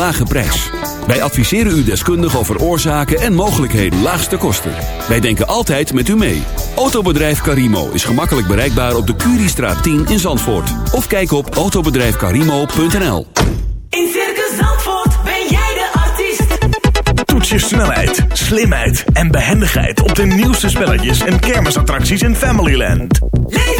lage prijs. Wij adviseren u deskundig over oorzaken en mogelijkheden laagste kosten. Wij denken altijd met u mee. Autobedrijf Carimo is gemakkelijk bereikbaar op de Curiestraat 10 in Zandvoort. Of kijk op autobedrijfcarimo.nl In Circus Zandvoort ben jij de artiest. Toets je snelheid, slimheid en behendigheid op de nieuwste spelletjes en kermisattracties in Familyland. Leef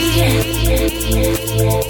The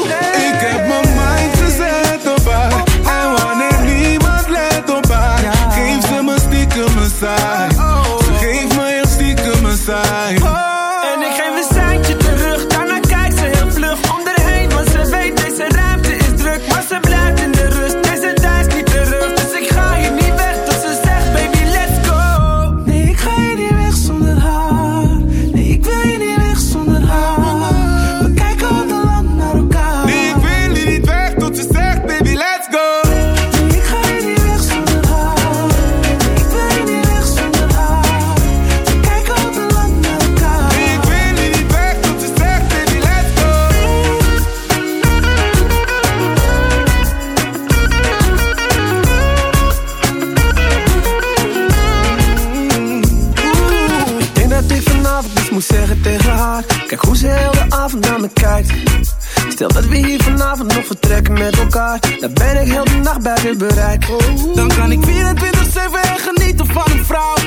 met elkaar. Dan ben ik heel de nacht buiten bereik. Dan kan ik 24-7 en genieten van een vrouw.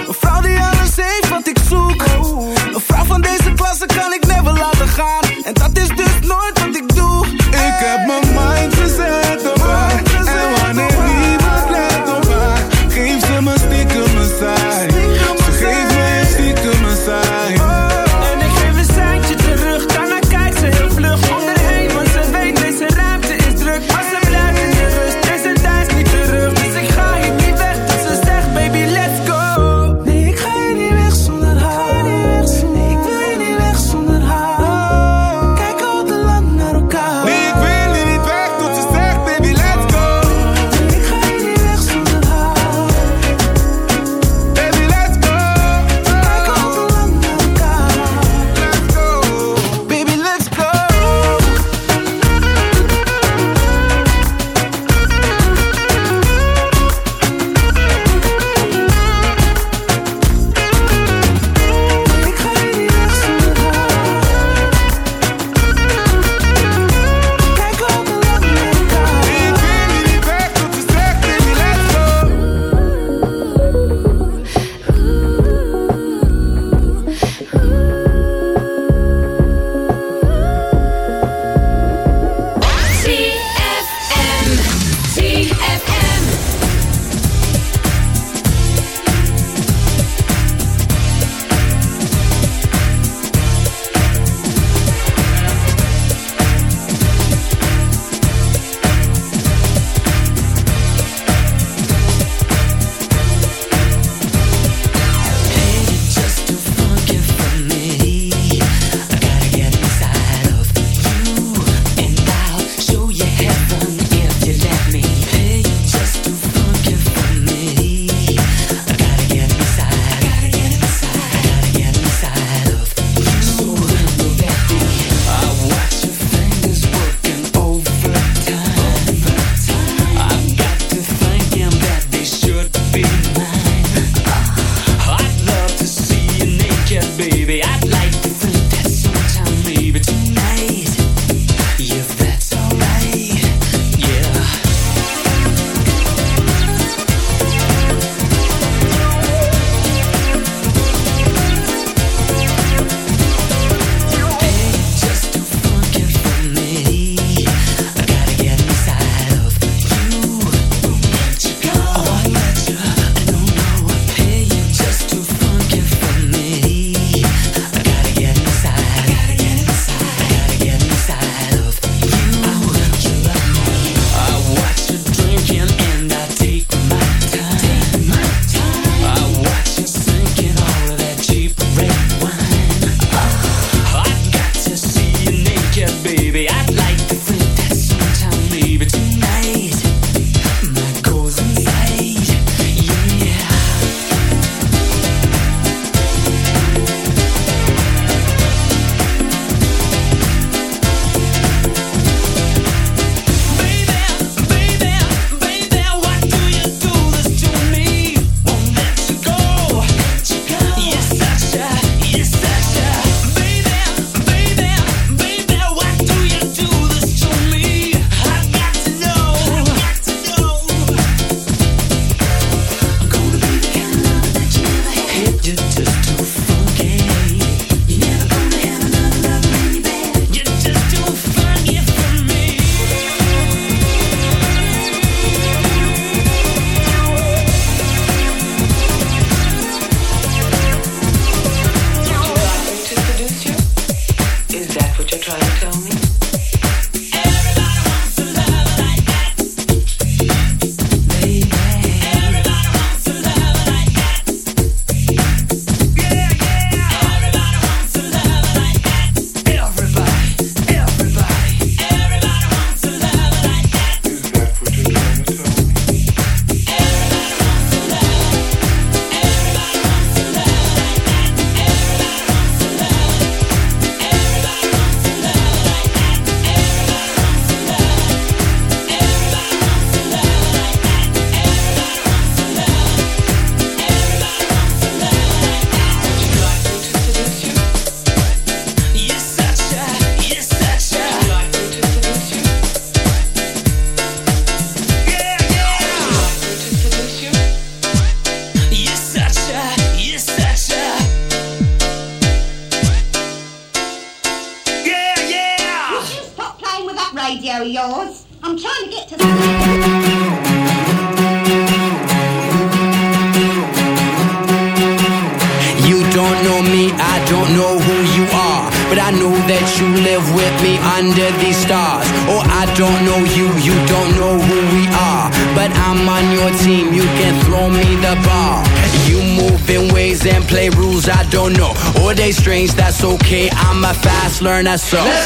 So. Let's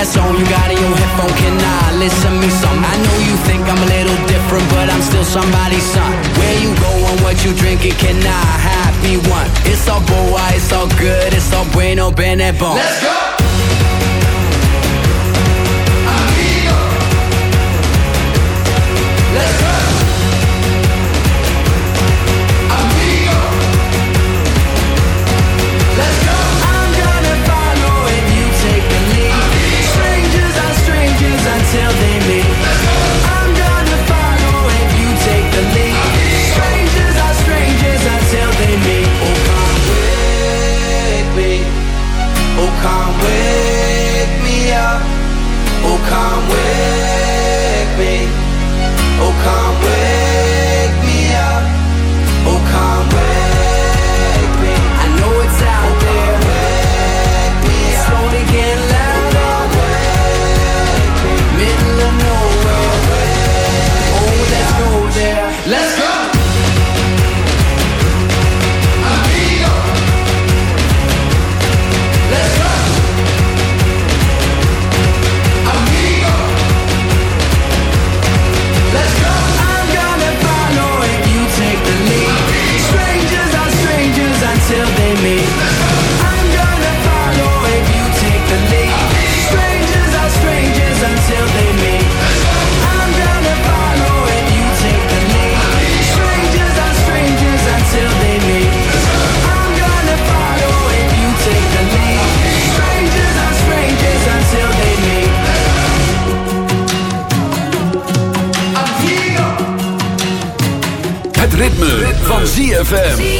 that song you got in your headphone Can I listen to me some? I know you think I'm a little different But I'm still somebody's son Where you going, what you drinking Can I have me one? It's all boa, it's all good It's all bueno, bene, bon Let's go! ZFM.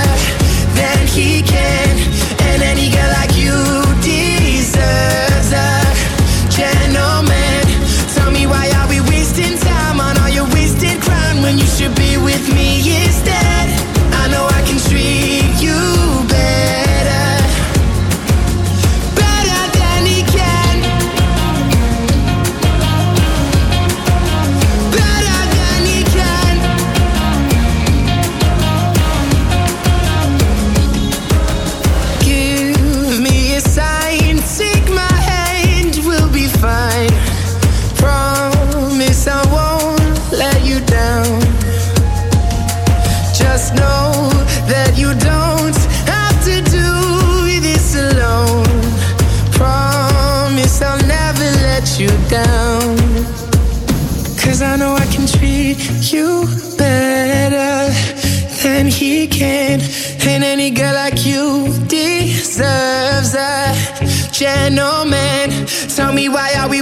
man. Tell me why are we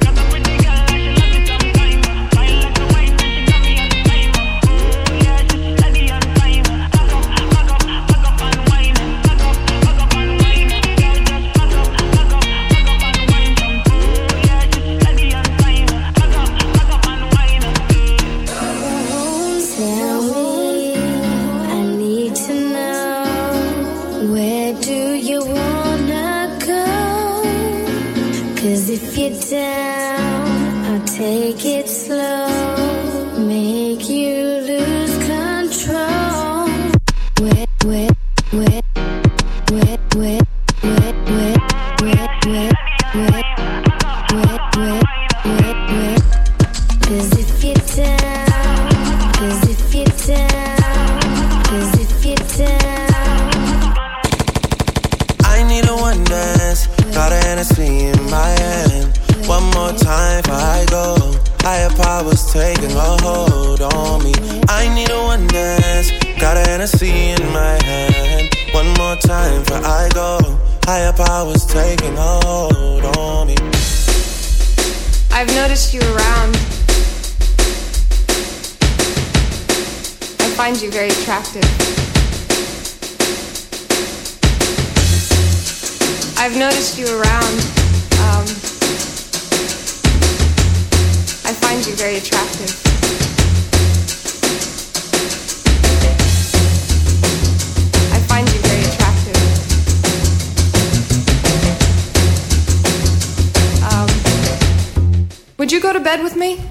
bed with me?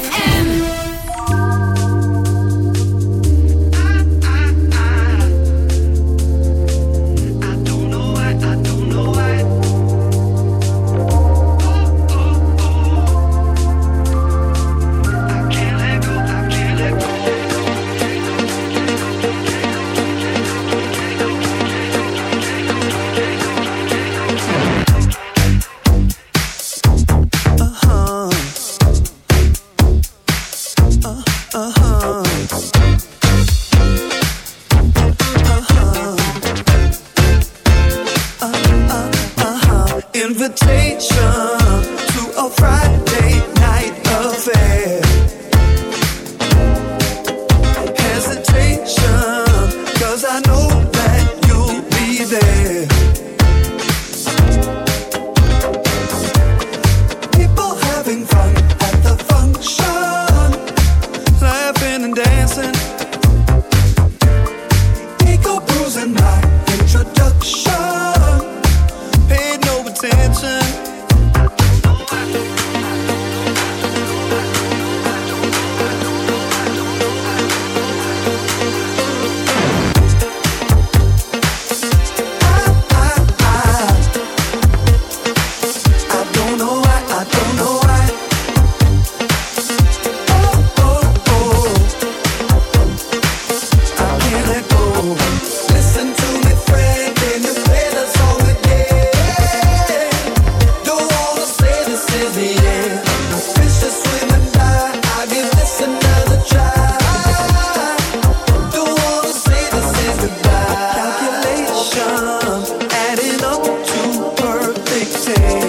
say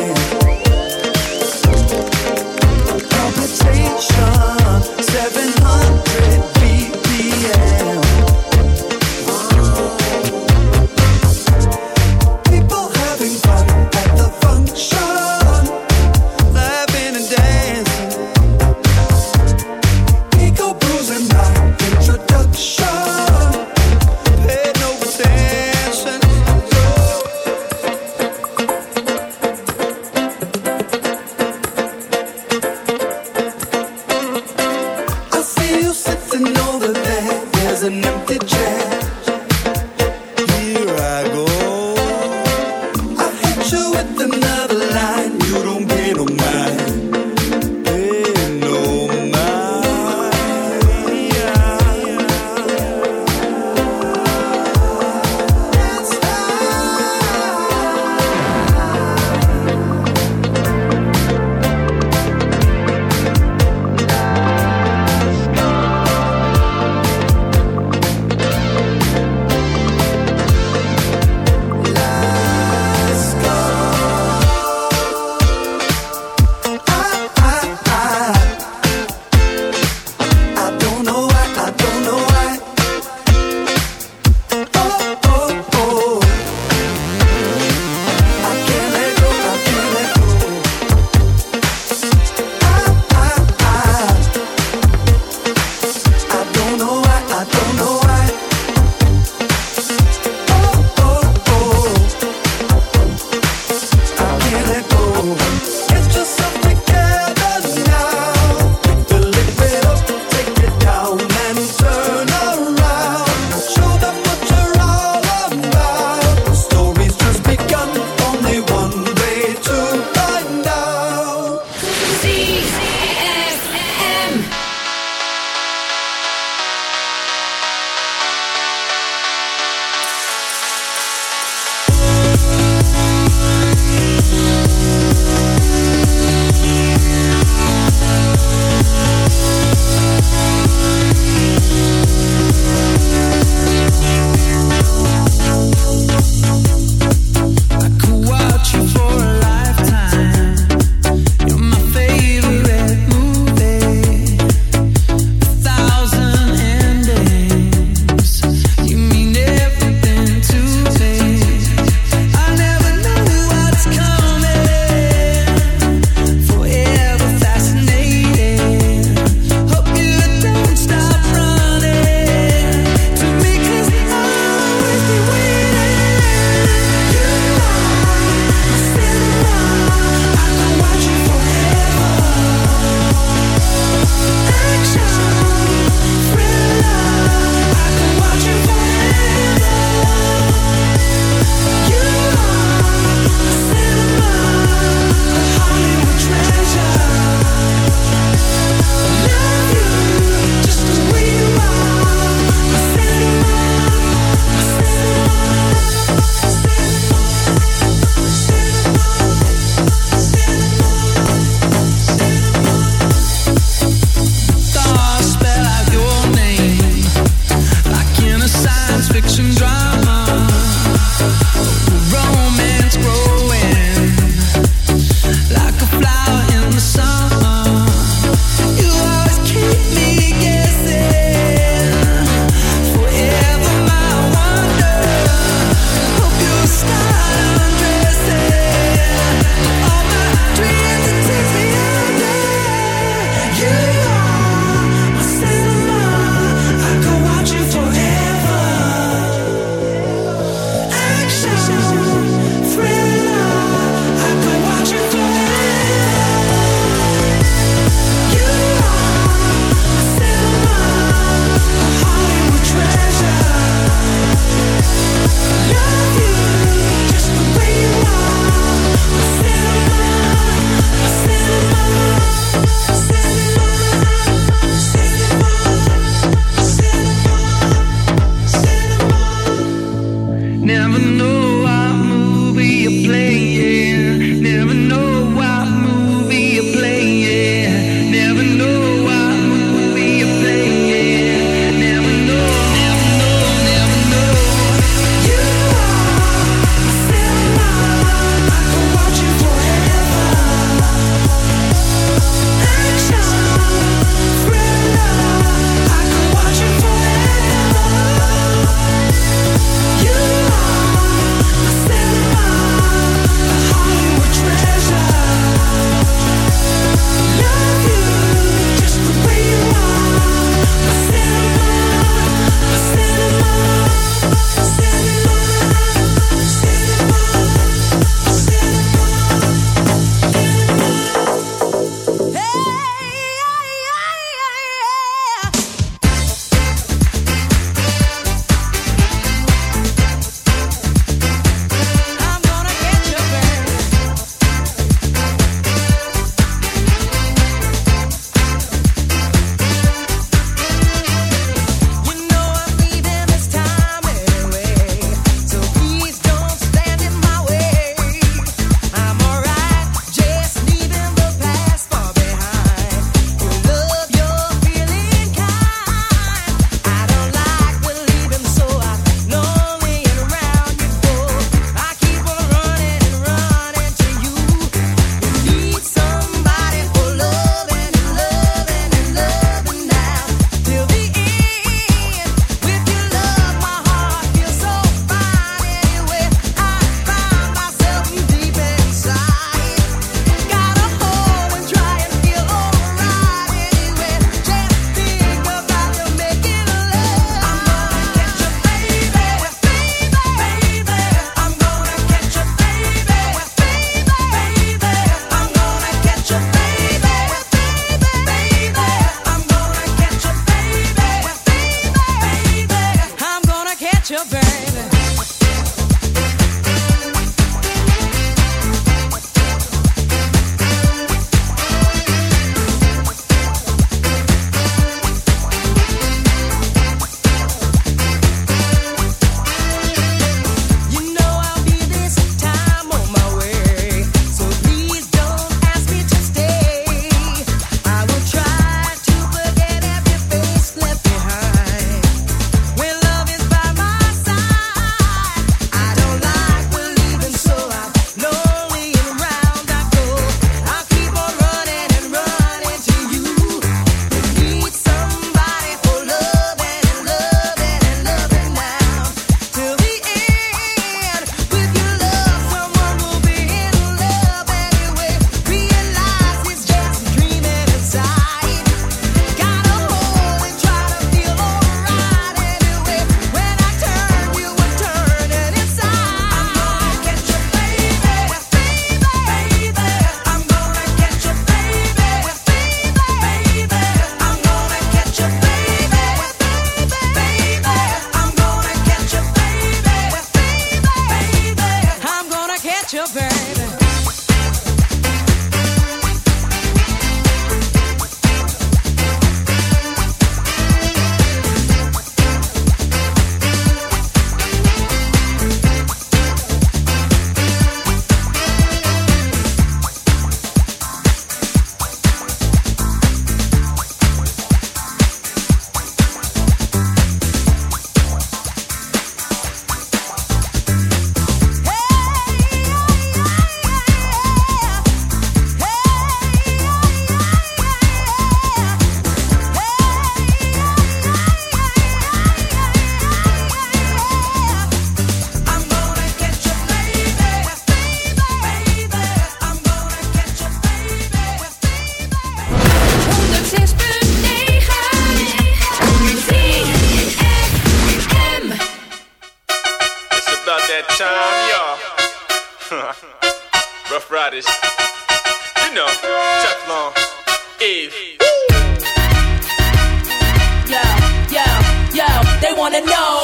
wanna know.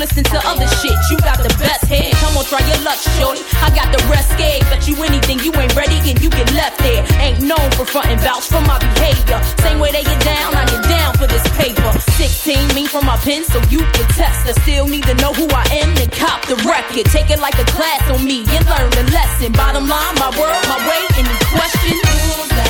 Listen to other shit? You got the best head. Come on, try your luck, shorty. I got the rest scared. Bet you anything, you ain't ready and you get left there. Ain't known for frontin' vouch for my behavior. Same way they get down, I get down for this paper. 16, me from my pen, so you can test. I still need to know who I am and cop the record. Take it like a class on me and learn the lesson. Bottom line, my world, my way, any question?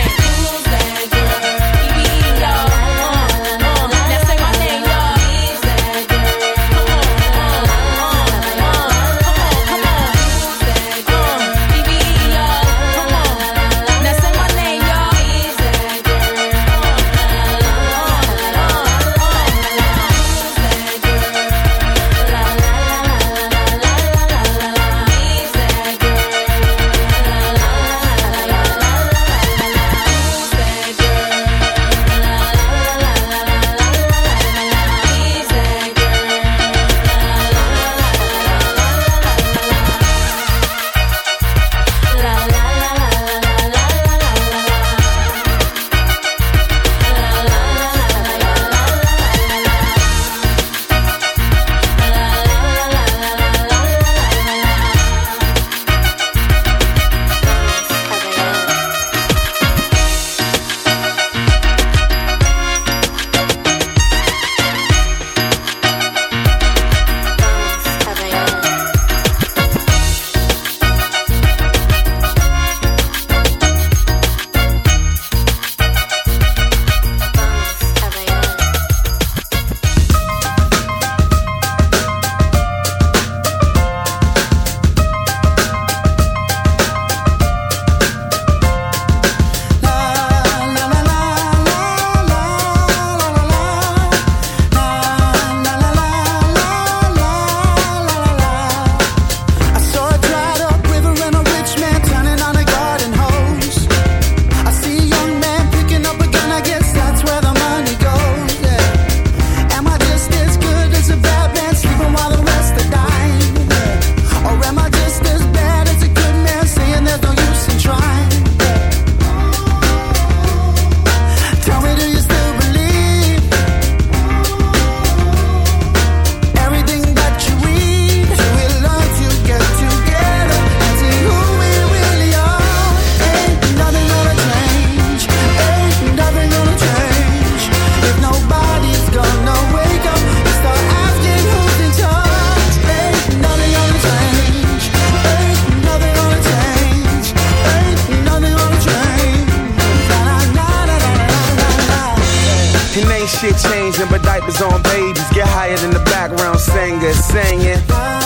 Now babies. Get higher than the background singer singing.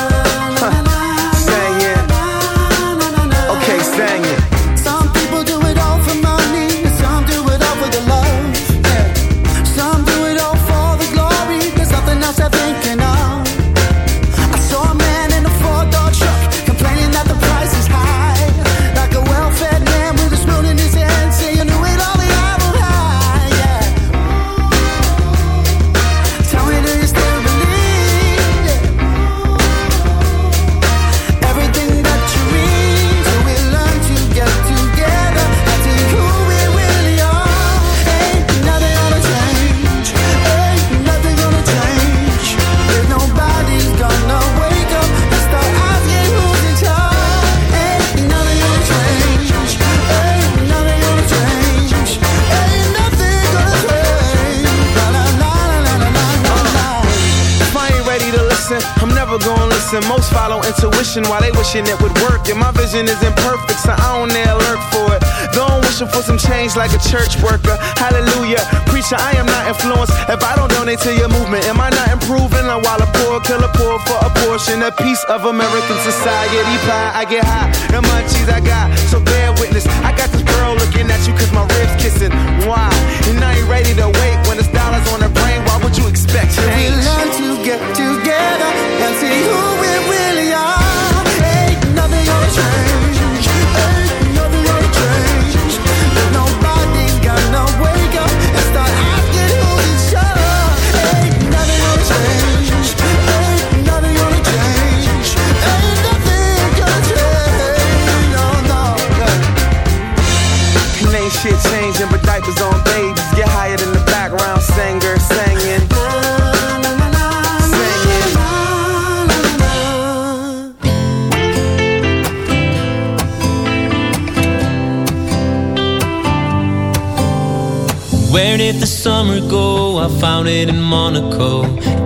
Follow intuition while they wishing it would work. And my vision is imperfect, so I don't dare lurk for it. Don't wishing for some change like a church worker. Hallelujah. Preacher, I am not influenced. If I don't donate to your movement, am I not improving? Or while a poor killer poor for a portion, a piece of American society pie. I get high, the munchies I got. So bear witness. I got this looking at you cause my ribs kissing. Why? And I ain't ready to wait when it's dollars on the brain. Why would you expect We learn to get together and see who we really are. Ain't shit changing, but diapers on babies. Get higher than the background singer singing. Where did the summer go? I found it in Monaco,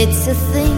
It's a thing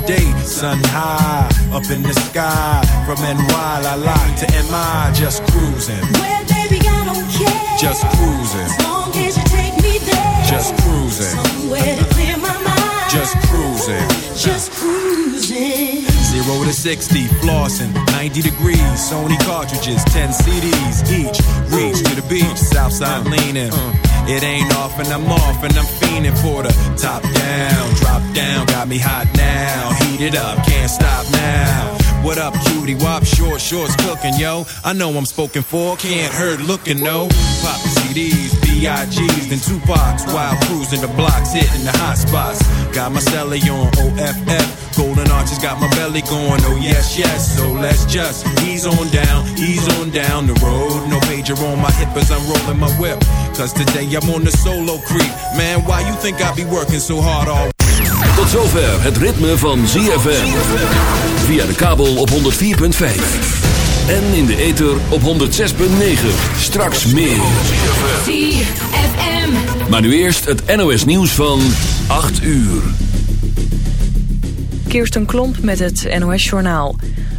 Today, sun high, up in the sky. From NY, la la to MI, just cruising. Well, baby, I don't care. Just cruising. As long as you take me there. Just cruising. Somewhere to clear my mind. Just cruising. Just cruising. Zero to 60, flossing, 90 degrees, Sony cartridges, 10 CDs each. Reach to the beach, Southside leaning. It ain't off and I'm off and I'm fiending for the top down, drop down, got me hot now. Heat it up, can't stop now. What up, cutie? Wop, short shorts cooking, yo. I know I'm spoken for, can't hurt looking, no. Pop CDs, B.I.G's, then Tupac's while cruising the blocks, hitting the hot spots. Got my celly on OFF, arches got my belly going, oh yes, yes. So let's just ease on down, ease on down the road. No pager on my hip as I'm rolling my whip. Cause today I'm on the solo creep. Man, why you think I be working so hard all Tot zover het ritme van ZFM. Via de kabel op 104.5. En in de ether op 106.9. Straks meer. ZFM. Maar nu eerst het NOS nieuws van 8 uur. Kirsten Klomp met het NOS-journaal.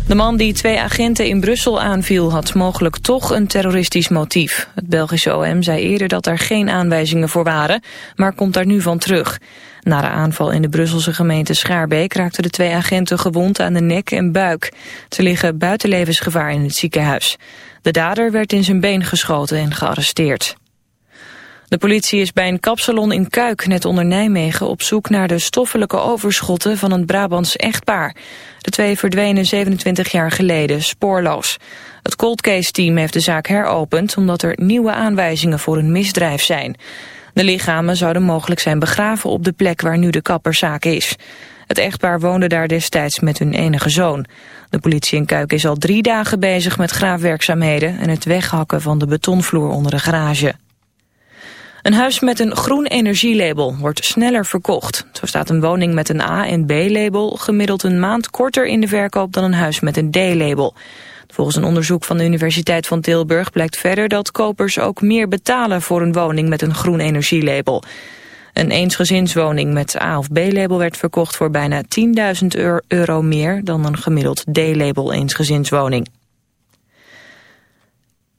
De man die twee agenten in Brussel aanviel had mogelijk toch een terroristisch motief. Het Belgische OM zei eerder dat er geen aanwijzingen voor waren, maar komt daar nu van terug. Na de aanval in de Brusselse gemeente Schaarbeek raakten de twee agenten gewond aan de nek en buik. Ze liggen buiten levensgevaar in het ziekenhuis. De dader werd in zijn been geschoten en gearresteerd. De politie is bij een kapsalon in Kuik, net onder Nijmegen, op zoek naar de stoffelijke overschotten van een Brabants echtpaar. De twee verdwenen 27 jaar geleden, spoorloos. Het cold case team heeft de zaak heropend omdat er nieuwe aanwijzingen voor een misdrijf zijn. De lichamen zouden mogelijk zijn begraven op de plek waar nu de kapperszaak is. Het echtpaar woonde daar destijds met hun enige zoon. De politie in Kuik is al drie dagen bezig met graafwerkzaamheden en het weghakken van de betonvloer onder de garage. Een huis met een groen energielabel wordt sneller verkocht. Zo staat een woning met een A- en B-label gemiddeld een maand korter in de verkoop dan een huis met een D-label. Volgens een onderzoek van de Universiteit van Tilburg blijkt verder dat kopers ook meer betalen voor een woning met een groen energielabel. Een eensgezinswoning met A- of B-label werd verkocht voor bijna 10.000 euro meer dan een gemiddeld D-label eensgezinswoning.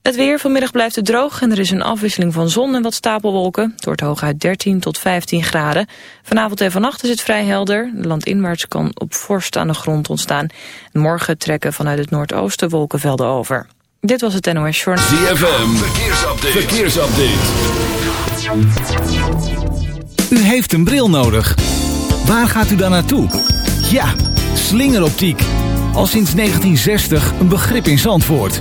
Het weer vanmiddag blijft het droog en er is een afwisseling van zon en wat stapelwolken. Het wordt hooguit 13 tot 15 graden. Vanavond en vannacht is het vrij helder. Landinwaarts kan op vorst aan de grond ontstaan. Morgen trekken vanuit het noordoosten wolkenvelden over. Dit was het NOS Short. ZFM, verkeersupdate. verkeersupdate. U heeft een bril nodig. Waar gaat u dan naartoe? Ja, slingeroptiek. Al sinds 1960 een begrip in Zandvoort.